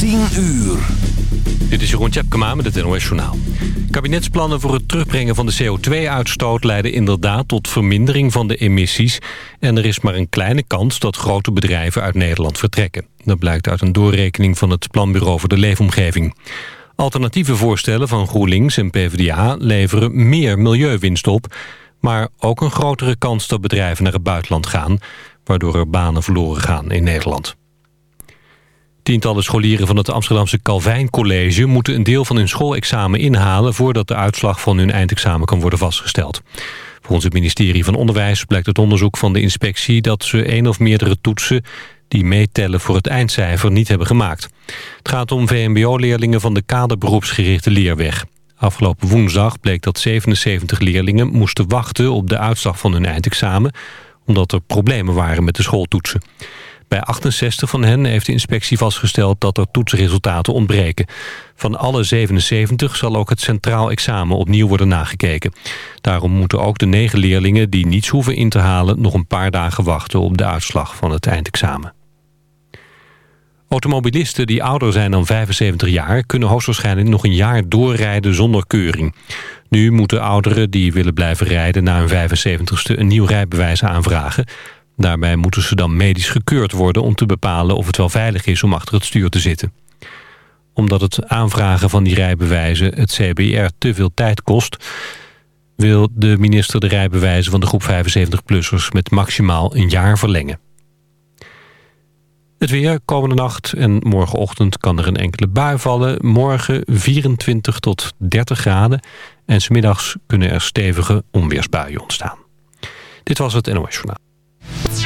10 uur. Dit is Jeroen Tjepkema met het NOS Journaal. Kabinetsplannen voor het terugbrengen van de CO2-uitstoot... leiden inderdaad tot vermindering van de emissies... en er is maar een kleine kans dat grote bedrijven uit Nederland vertrekken. Dat blijkt uit een doorrekening van het Planbureau voor de Leefomgeving. Alternatieve voorstellen van GroenLinks en PvdA leveren meer milieuwinst op... maar ook een grotere kans dat bedrijven naar het buitenland gaan... waardoor er banen verloren gaan in Nederland. Tientallen scholieren van het Amsterdamse Calvijn College... moeten een deel van hun schoolexamen inhalen... voordat de uitslag van hun eindexamen kan worden vastgesteld. Volgens het ministerie van Onderwijs blijkt het onderzoek van de inspectie... dat ze één of meerdere toetsen die meetellen voor het eindcijfer niet hebben gemaakt. Het gaat om VMBO-leerlingen van de kaderberoepsgerichte leerweg. Afgelopen woensdag bleek dat 77 leerlingen moesten wachten op de uitslag van hun eindexamen... omdat er problemen waren met de schooltoetsen. Bij 68 van hen heeft de inspectie vastgesteld dat er toetsresultaten ontbreken. Van alle 77 zal ook het centraal examen opnieuw worden nagekeken. Daarom moeten ook de negen leerlingen die niets hoeven in te halen... nog een paar dagen wachten op de uitslag van het eindexamen. Automobilisten die ouder zijn dan 75 jaar... kunnen hoogstwaarschijnlijk nog een jaar doorrijden zonder keuring. Nu moeten ouderen die willen blijven rijden na hun 75ste... een nieuw rijbewijs aanvragen... Daarbij moeten ze dan medisch gekeurd worden om te bepalen of het wel veilig is om achter het stuur te zitten. Omdat het aanvragen van die rijbewijzen het CBR te veel tijd kost... wil de minister de rijbewijzen van de groep 75-plussers met maximaal een jaar verlengen. Het weer, komende nacht en morgenochtend kan er een enkele bui vallen. Morgen 24 tot 30 graden en smiddags kunnen er stevige onweersbuien ontstaan. Dit was het NOS Journaal.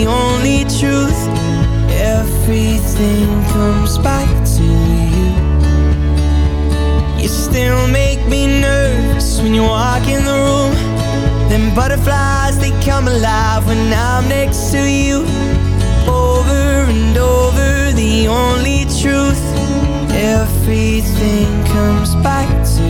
The only truth. Everything comes back to you. You still make me nervous when you walk in the room. Them butterflies, they come alive when I'm next to you. Over and over, the only truth. Everything comes back to you.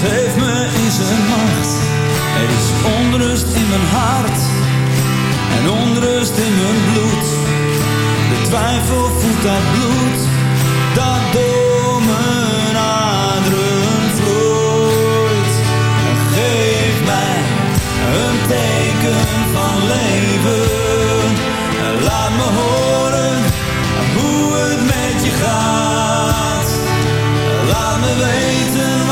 Het heeft me in zijn macht. Er is onrust in mijn hart en onrust in mijn bloed. De twijfel voelt dat bloed dat door mijn aderen vloeit. Geef mij een teken van leven. Laat me horen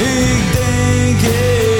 Ik denk.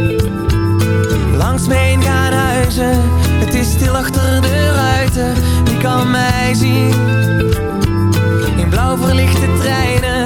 het is stil achter de ruiten Wie kan mij zien? In blauw verlichte treinen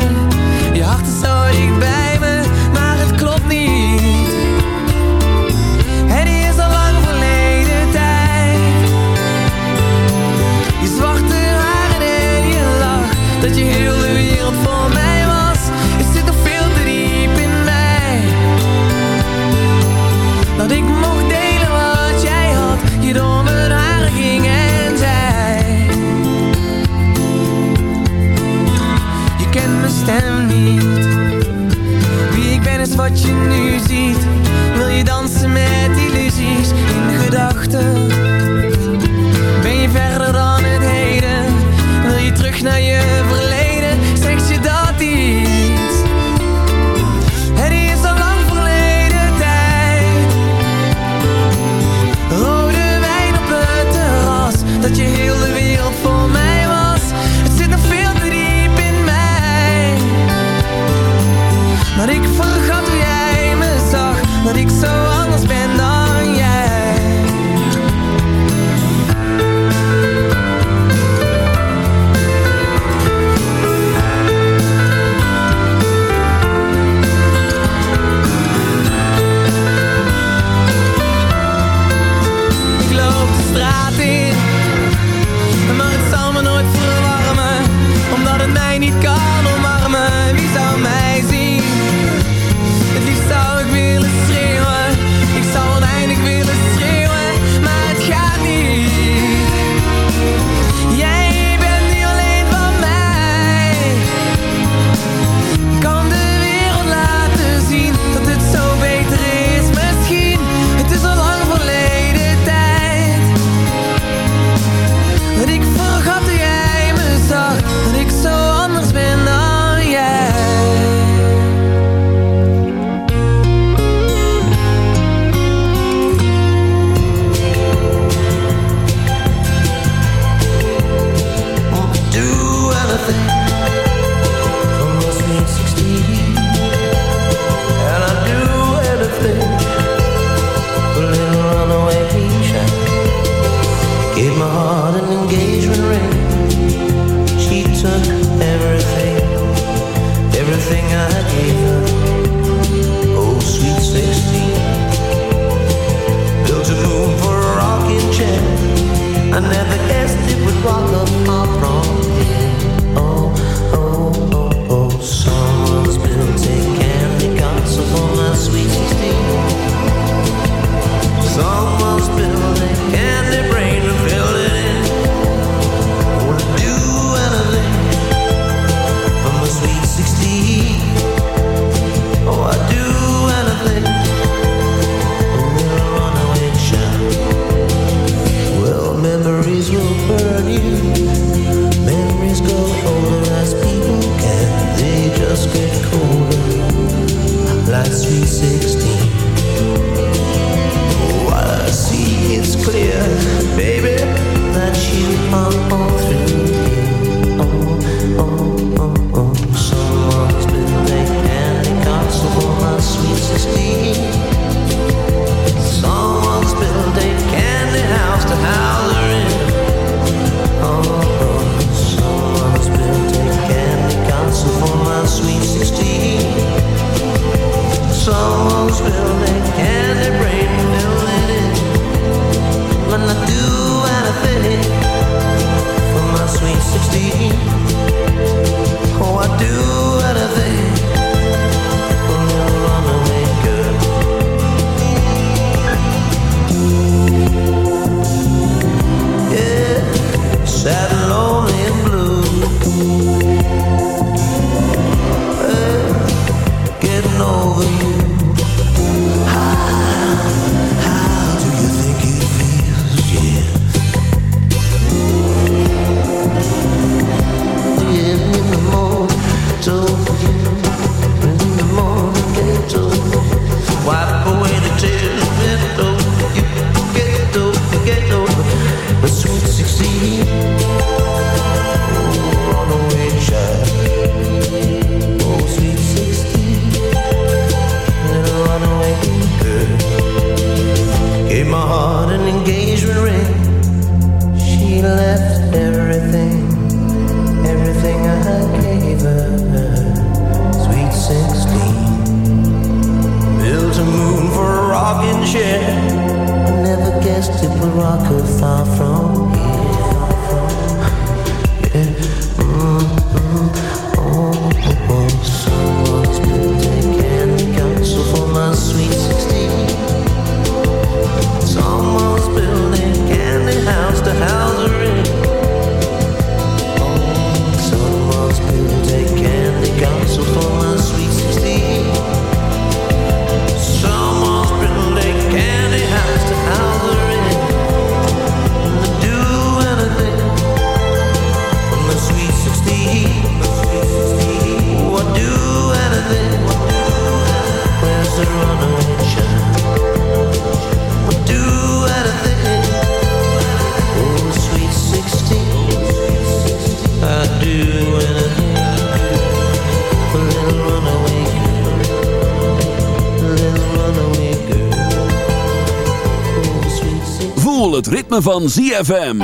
ritme van ZFM.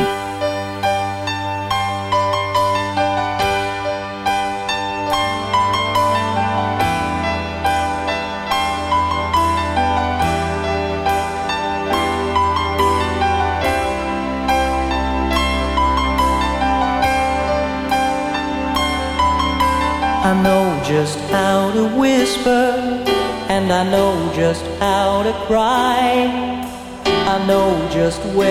I know just how to whisper And I know just how to cry I know just where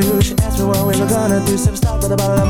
Rendezvous She asked me what we were gonna do. Stop with a bottle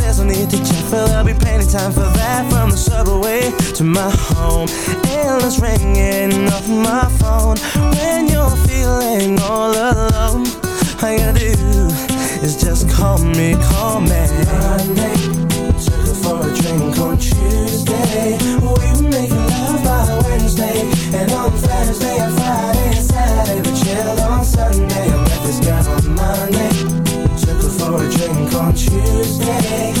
need to check, but there'll be plenty time for that From the subway to my home. Endless ringing off my phone. When you're feeling all alone All you gotta do is just call me, call me. Monday, took her for a drink on Tuesday We were making love by Wednesday And on Thursday and Friday and Saturday We chilled on Sunday I met this guy on Monday Took her for a drink on Tuesday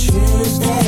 Tuesday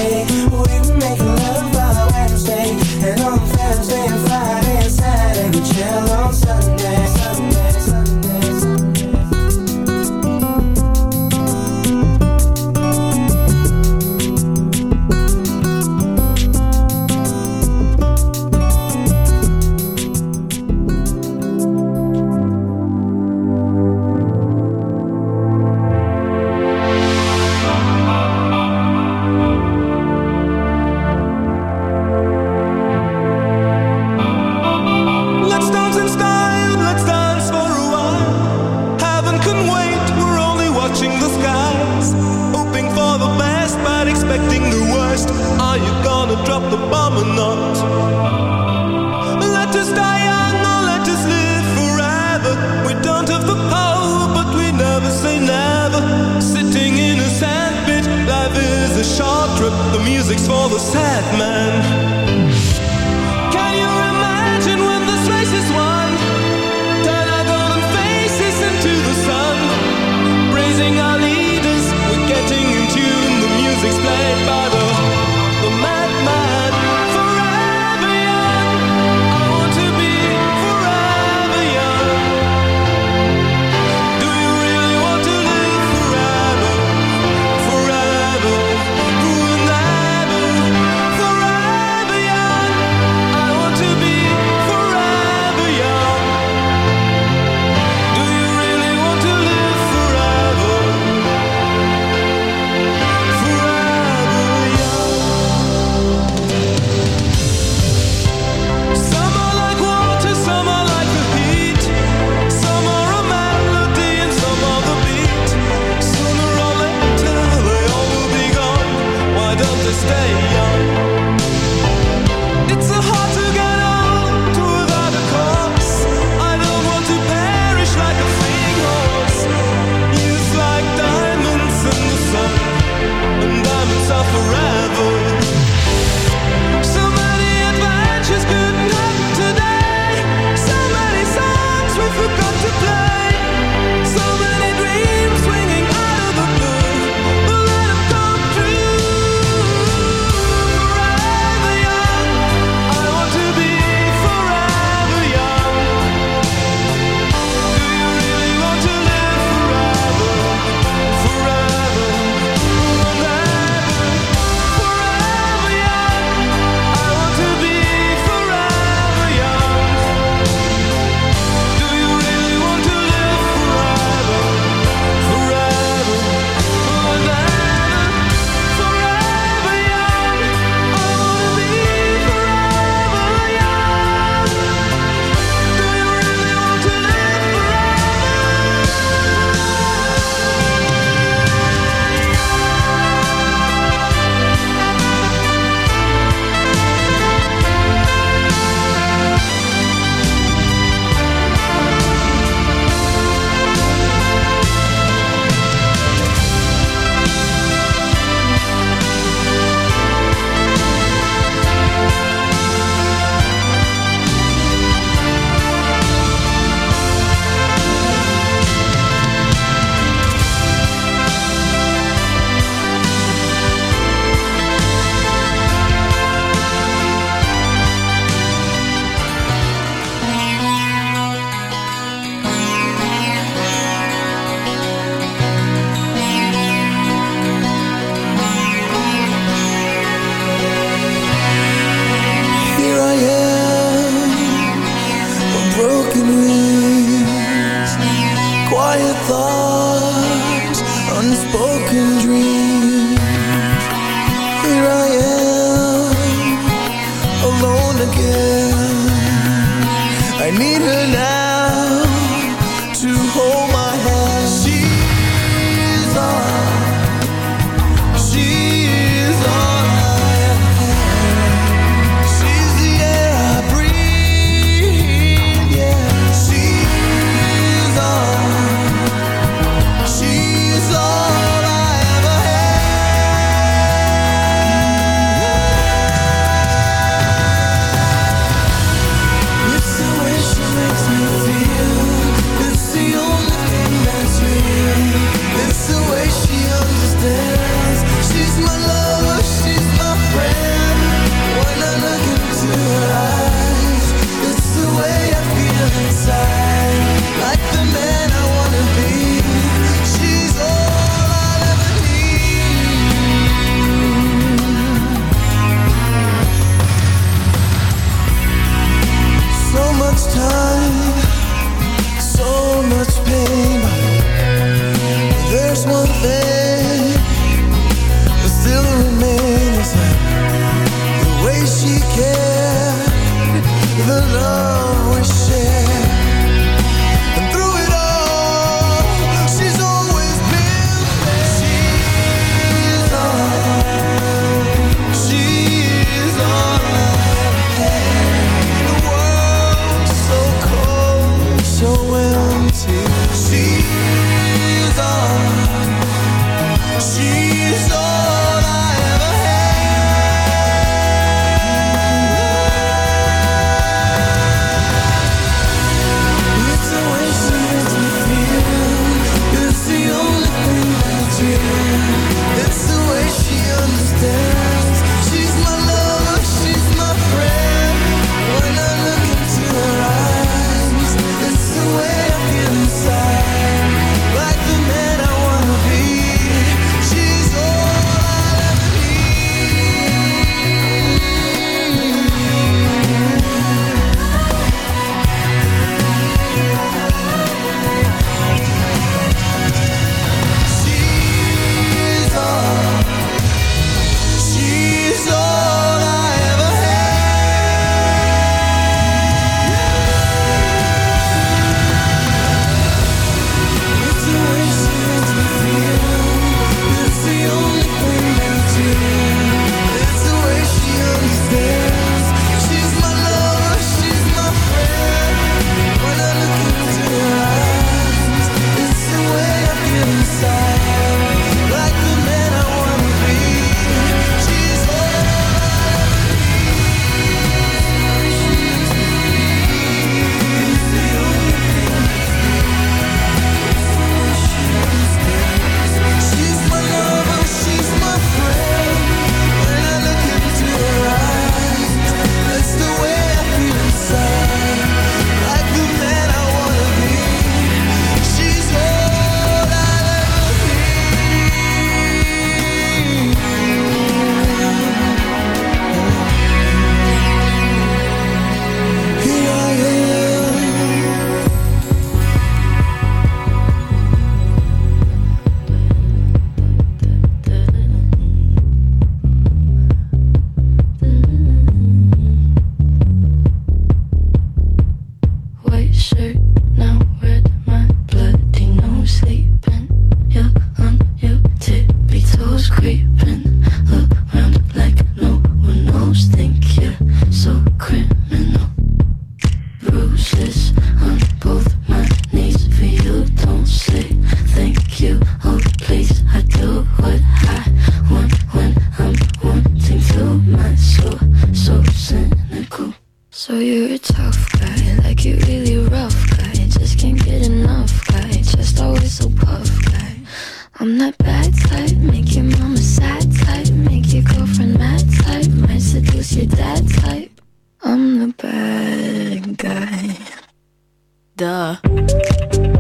Duh.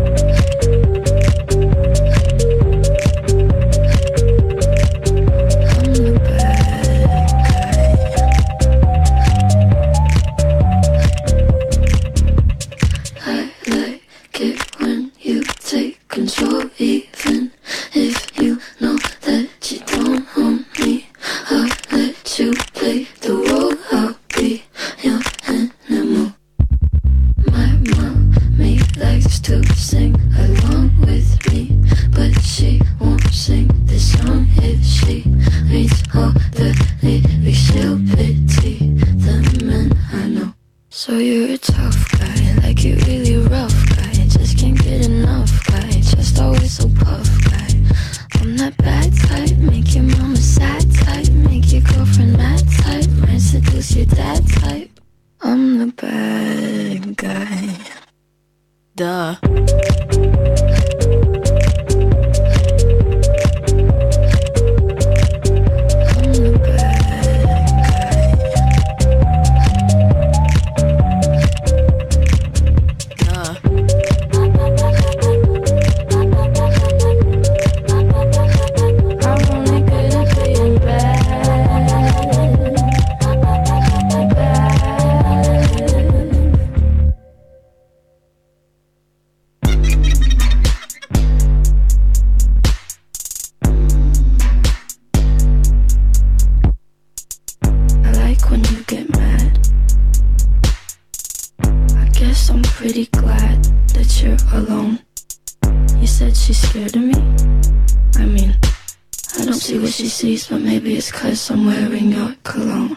don't see what she sees, but maybe it's cause I'm wearing your cologne.